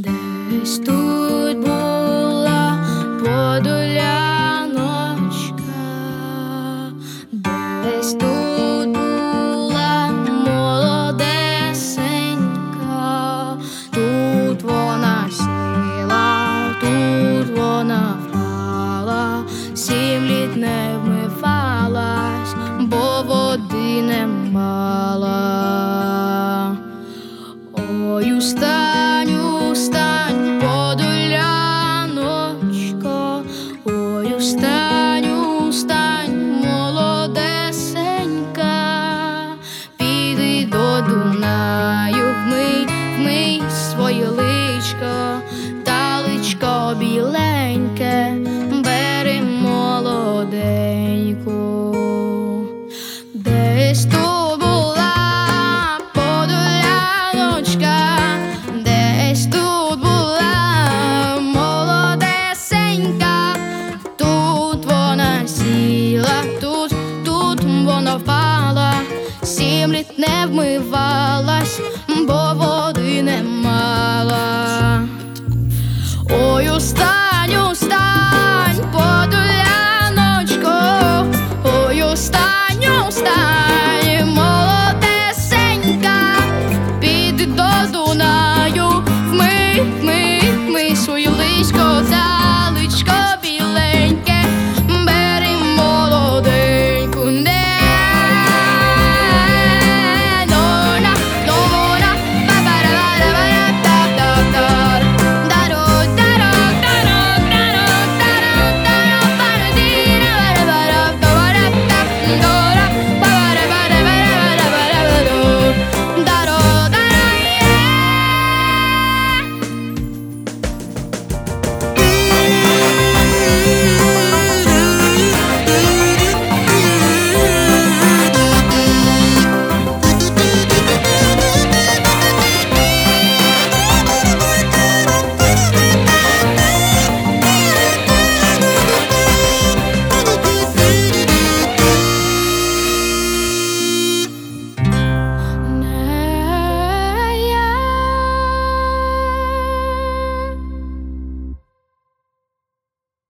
Десь тут була подоляночка, десь тут була молодесенька, тут вона сіла, тут вона впала, сім не вмивалась, бо води не мала. Ой, устань, літ не вмивалась.